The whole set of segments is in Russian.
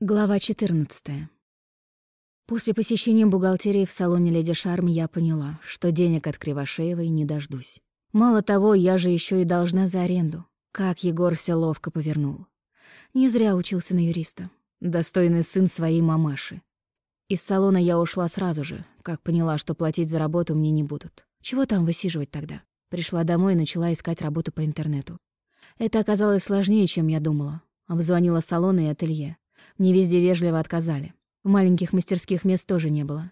Глава 14. После посещения бухгалтерии в салоне «Леди Шарм» я поняла, что денег от Кривошеевой не дождусь. Мало того, я же еще и должна за аренду. Как Егор все ловко повернул. Не зря учился на юриста. Достойный сын своей мамаши. Из салона я ушла сразу же, как поняла, что платить за работу мне не будут. Чего там высиживать тогда? Пришла домой и начала искать работу по интернету. Это оказалось сложнее, чем я думала. Обзвонила салоны и ателье. Мне везде вежливо отказали. Маленьких мастерских мест тоже не было.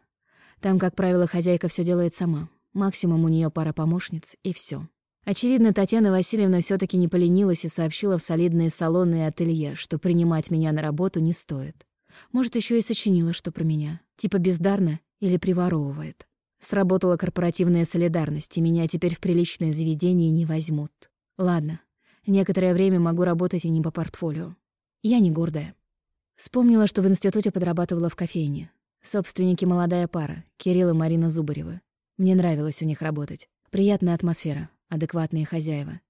Там, как правило, хозяйка все делает сама. Максимум у нее пара помощниц, и все. Очевидно, Татьяна Васильевна все таки не поленилась и сообщила в солидные салоны и ателье, что принимать меня на работу не стоит. Может, еще и сочинила что про меня. Типа бездарно или приворовывает. Сработала корпоративная солидарность, и меня теперь в приличное заведение не возьмут. Ладно, некоторое время могу работать и не по портфолио. Я не гордая. Вспомнила, что в институте подрабатывала в кофейне. Собственники молодая пара, Кирилл и Марина Зубаревы. Мне нравилось у них работать. Приятная атмосфера, адекватные хозяева.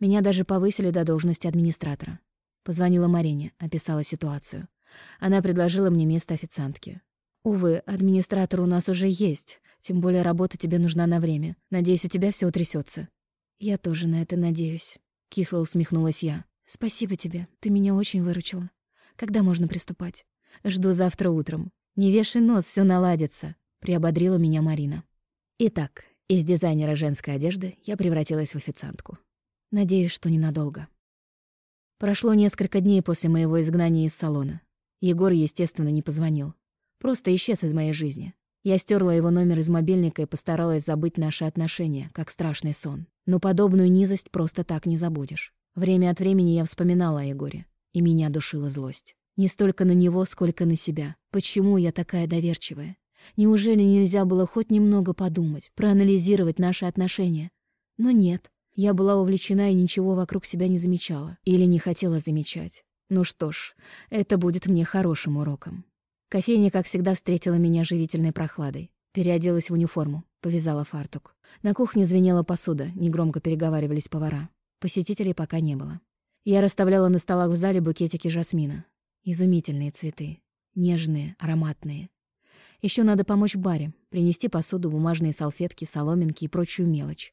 Меня даже повысили до должности администратора. Позвонила Марине, описала ситуацию. Она предложила мне место официантки. «Увы, администратор у нас уже есть, тем более работа тебе нужна на время. Надеюсь, у тебя все утрясется. «Я тоже на это надеюсь», — кисло усмехнулась я. «Спасибо тебе, ты меня очень выручила». Когда можно приступать? Жду завтра утром. Не вешай нос, все наладится, приободрила меня Марина. Итак, из дизайнера женской одежды я превратилась в официантку. Надеюсь, что ненадолго. Прошло несколько дней после моего изгнания из салона. Егор, естественно, не позвонил. Просто исчез из моей жизни. Я стерла его номер из мобильника и постаралась забыть наши отношения, как страшный сон. Но подобную низость просто так не забудешь. Время от времени я вспоминала о Егоре и меня душила злость. Не столько на него, сколько на себя. Почему я такая доверчивая? Неужели нельзя было хоть немного подумать, проанализировать наши отношения? Но нет. Я была увлечена и ничего вокруг себя не замечала. Или не хотела замечать. Ну что ж, это будет мне хорошим уроком. Кофейня, как всегда, встретила меня живительной прохладой. Переоделась в униформу, повязала фартук. На кухне звенела посуда, негромко переговаривались повара. Посетителей пока не было. Я расставляла на столах в зале букетики жасмина. Изумительные цветы. Нежные, ароматные. Еще надо помочь баре, принести посуду, бумажные салфетки, соломинки и прочую мелочь.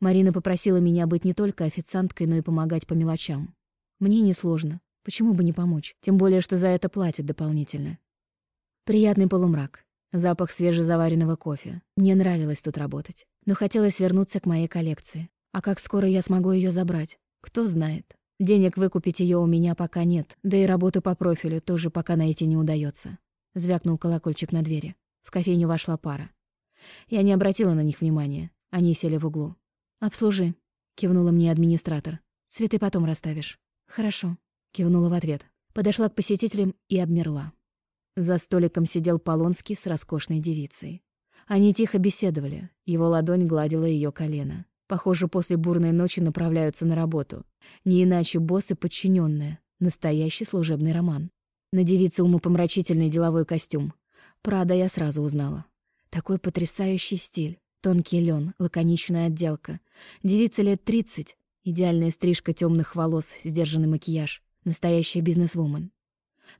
Марина попросила меня быть не только официанткой, но и помогать по мелочам. Мне несложно. Почему бы не помочь? Тем более, что за это платят дополнительно. Приятный полумрак. Запах свежезаваренного кофе. Мне нравилось тут работать. Но хотелось вернуться к моей коллекции. А как скоро я смогу ее забрать? Кто знает. Денег выкупить ее у меня пока нет, да и работу по профилю тоже пока найти не удается. Звякнул колокольчик на двери. В кофейню вошла пара. Я не обратила на них внимания. Они сели в углу. «Обслужи», — кивнула мне администратор. «Цветы потом расставишь». «Хорошо», — кивнула в ответ. Подошла к посетителям и обмерла. За столиком сидел Полонский с роскошной девицей. Они тихо беседовали, его ладонь гладила ее колено. Похоже, после бурной ночи направляются на работу. Не иначе босс и подчиненная. Настоящий служебный роман. На девице умопомрачительный деловой костюм. Прада я сразу узнала. Такой потрясающий стиль. Тонкий лен, лаконичная отделка. Девица лет тридцать. Идеальная стрижка темных волос, сдержанный макияж. Настоящая бизнесвумен.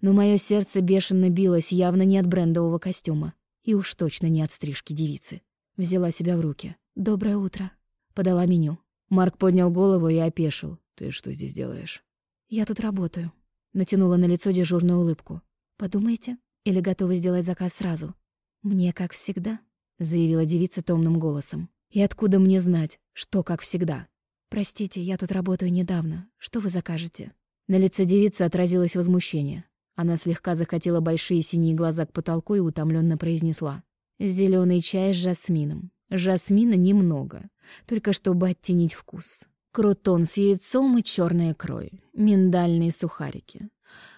Но мое сердце бешено билось явно не от брендового костюма. И уж точно не от стрижки девицы. Взяла себя в руки. «Доброе утро», Подала меню. Марк поднял голову и опешил. «Ты что здесь делаешь?» «Я тут работаю». Натянула на лицо дежурную улыбку. «Подумайте, или готовы сделать заказ сразу?» «Мне как всегда», — заявила девица томным голосом. «И откуда мне знать, что как всегда?» «Простите, я тут работаю недавно. Что вы закажете?» На лице девицы отразилось возмущение. Она слегка захотела большие синие глаза к потолку и утомленно произнесла. «Зелёный чай с жасмином. Жасмина немного, только чтобы оттенить вкус. Крутон с яйцом и черная крой, миндальные сухарики.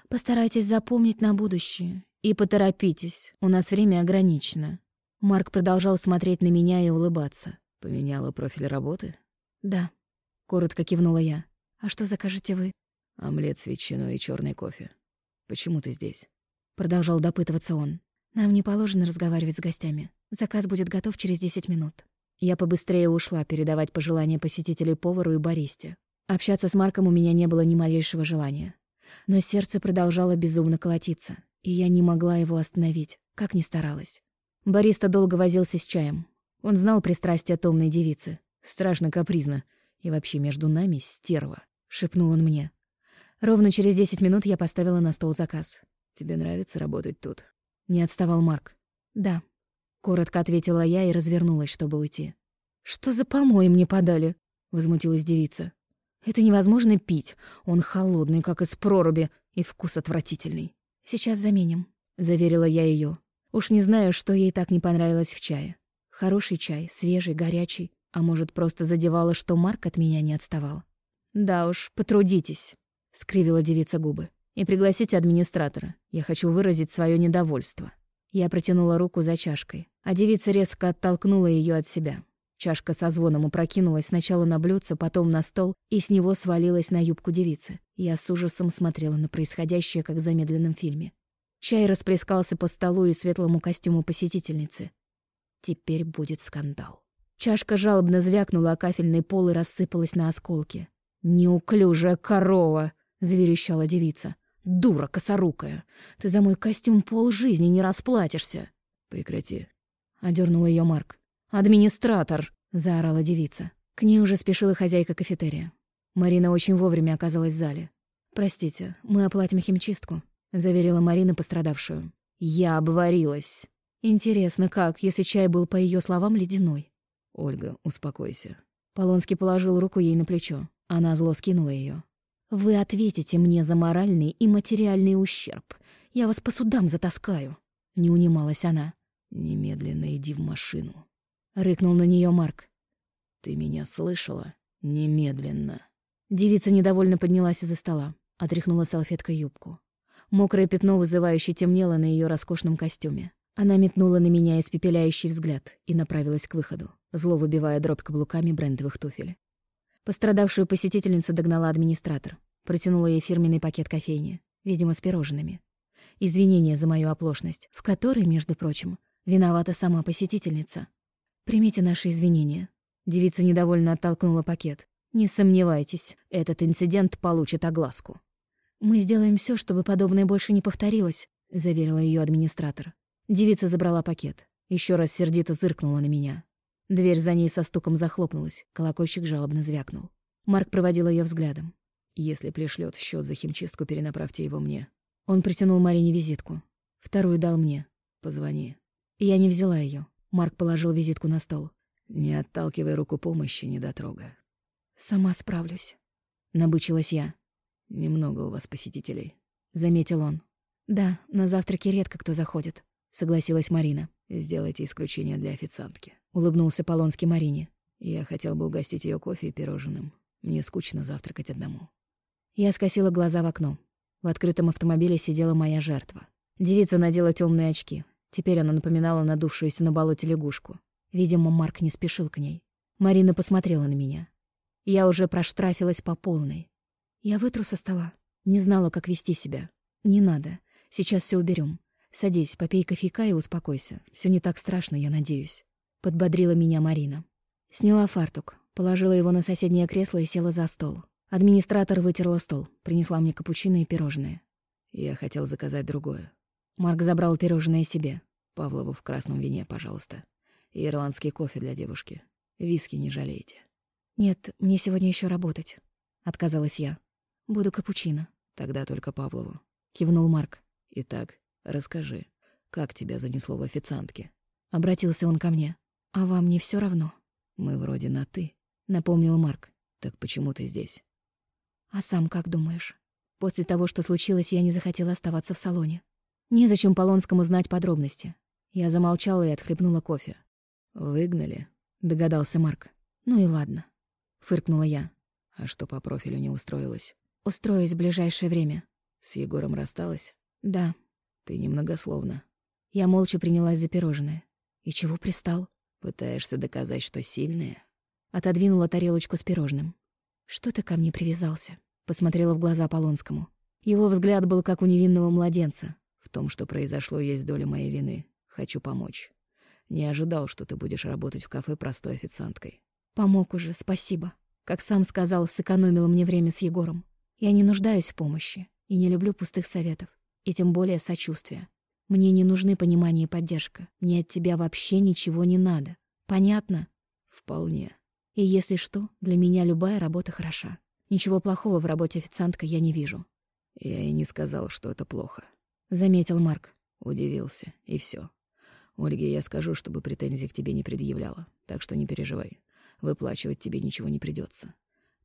Постарайтесь запомнить на будущее. И поторопитесь, у нас время ограничено. Марк продолжал смотреть на меня и улыбаться. «Поменяла профиль работы?» «Да», — коротко кивнула я. «А что закажете вы?» «Омлет с ветчиной и черный кофе. Почему ты здесь?» Продолжал допытываться он. «Нам не положено разговаривать с гостями. Заказ будет готов через 10 минут. Я побыстрее ушла передавать пожелания посетителей повару и баристе. Общаться с Марком у меня не было ни малейшего желания. Но сердце продолжало безумно колотиться, и я не могла его остановить, как ни старалась. Бариста долго возился с чаем. Он знал пристрастие томной девицы. Страшно капризно. И вообще между нами стерва, — шепнул он мне. Ровно через десять минут я поставила на стол заказ. «Тебе нравится работать тут?» Не отставал Марк. «Да». Коротко ответила я и развернулась, чтобы уйти. «Что за помой мне подали?» — возмутилась девица. «Это невозможно пить. Он холодный, как из проруби, и вкус отвратительный. Сейчас заменим», — заверила я ее. Уж не знаю, что ей так не понравилось в чае. Хороший чай, свежий, горячий. А может, просто задевало, что Марк от меня не отставал. «Да уж, потрудитесь», — скривила девица губы. «И пригласите администратора. Я хочу выразить свое недовольство». Я протянула руку за чашкой, а девица резко оттолкнула ее от себя. Чашка со звоном упрокинулась сначала на блюдце, потом на стол, и с него свалилась на юбку девицы. Я с ужасом смотрела на происходящее, как в замедленном фильме. Чай расплескался по столу и светлому костюму посетительницы. Теперь будет скандал. Чашка жалобно звякнула о кафельный пол и рассыпалась на осколки. «Неуклюжая корова!» — заверещала девица. «Дура косорукая! Ты за мой костюм пол жизни не расплатишься!» «Прекрати!» — одернул ее Марк. «Администратор!» — заорала девица. К ней уже спешила хозяйка кафетерия. Марина очень вовремя оказалась в зале. «Простите, мы оплатим химчистку», — заверила Марина пострадавшую. «Я обварилась». Интересно, как, если чай был, по ее словам, ледяной? «Ольга, успокойся». Полонский положил руку ей на плечо. Она зло скинула ее. «Вы ответите мне за моральный и материальный ущерб. Я вас по судам затаскаю», — не унималась она. «Немедленно иди в машину», — рыкнул на нее Марк. «Ты меня слышала? Немедленно». Девица недовольно поднялась из-за стола, отряхнула салфеткой юбку. Мокрое пятно вызывающе темнело на ее роскошном костюме. Она метнула на меня испепеляющий взгляд и направилась к выходу, зло выбивая дробь каблуками брендовых туфель. Пострадавшую посетительницу догнала администратор, протянула ей фирменный пакет кофейни, видимо, с пирожными. Извинения за мою оплошность, в которой, между прочим, виновата сама посетительница. Примите наши извинения. Девица недовольно оттолкнула пакет. Не сомневайтесь, этот инцидент получит огласку. Мы сделаем все, чтобы подобное больше не повторилось, заверила ее администратор. Девица забрала пакет. Еще раз сердито зыркнула на меня. Дверь за ней со стуком захлопнулась, колокольчик жалобно звякнул. Марк проводил ее взглядом. «Если пришлет счет за химчистку, перенаправьте его мне». Он притянул Марине визитку. Вторую дал мне. «Позвони». Я не взяла ее. Марк положил визитку на стол. «Не отталкивай руку помощи, недотрога». «Сама справлюсь», — набычилась я. «Немного у вас посетителей», — заметил он. «Да, на завтраке редко кто заходит согласилась Марина. «Сделайте исключение для официантки», — улыбнулся Полонский Марине. «Я хотел бы угостить ее кофе и пирожным. Мне скучно завтракать одному». Я скосила глаза в окно. В открытом автомобиле сидела моя жертва. Девица надела темные очки. Теперь она напоминала надувшуюся на болоте лягушку. Видимо, Марк не спешил к ней. Марина посмотрела на меня. Я уже проштрафилась по полной. Я вытру со стола. Не знала, как вести себя. Не надо. Сейчас все уберем. Садись, попей кофейка и успокойся. Все не так страшно, я надеюсь. Подбодрила меня Марина. Сняла фартук, положила его на соседнее кресло и села за стол. Администратор вытерла стол, принесла мне капучино и пирожные. Я хотел заказать другое. Марк забрал пирожное себе. Павлову в красном вине, пожалуйста. И ирландский кофе для девушки. Виски не жалейте. Нет, мне сегодня еще работать. Отказалась я. Буду капучино. Тогда только Павлову. Кивнул Марк. Итак, Расскажи, как тебя занесло в официантке?» Обратился он ко мне. «А вам не все равно?» «Мы вроде на «ты», — напомнил Марк. «Так почему ты здесь?» «А сам как думаешь?» После того, что случилось, я не захотела оставаться в салоне. Незачем Полонскому знать подробности. Я замолчала и отхлебнула кофе. «Выгнали?» — догадался Марк. «Ну и ладно», — фыркнула я. «А что по профилю не устроилась?» «Устроюсь в ближайшее время». «С Егором рассталась?» «Да». Ты немногословна. Я молча принялась за пирожное. И чего пристал? Пытаешься доказать, что сильная? Отодвинула тарелочку с пирожным. Что ты ко мне привязался? Посмотрела в глаза Полонскому. Его взгляд был как у невинного младенца. В том, что произошло, есть доля моей вины. Хочу помочь. Не ожидал, что ты будешь работать в кафе простой официанткой. Помог уже, спасибо. Как сам сказал, сэкономила мне время с Егором. Я не нуждаюсь в помощи. И не люблю пустых советов, и тем более сочувствия. Мне не нужны понимание и поддержка. Мне от тебя вообще ничего не надо. Понятно? Вполне. И если что, для меня любая работа хороша. Ничего плохого в работе официантка я не вижу. Я и не сказал, что это плохо. Заметил Марк. Удивился, и все. Ольге я скажу, чтобы претензий к тебе не предъявляла, так что не переживай. Выплачивать тебе ничего не придется.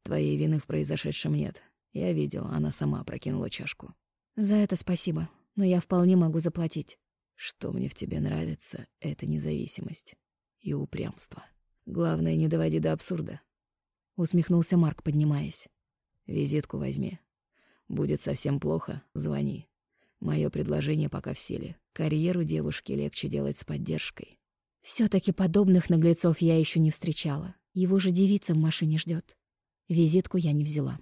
Твоей вины в произошедшем нет. Я видел, она сама прокинула чашку. За это спасибо, но я вполне могу заплатить. Что мне в тебе нравится, это независимость и упрямство. Главное, не доводи до абсурда. Усмехнулся Марк, поднимаясь. Визитку возьми. Будет совсем плохо, звони. Мое предложение пока в силе. Карьеру девушки легче делать с поддержкой. все таки подобных наглецов я еще не встречала. Его же девица в машине ждет. Визитку я не взяла.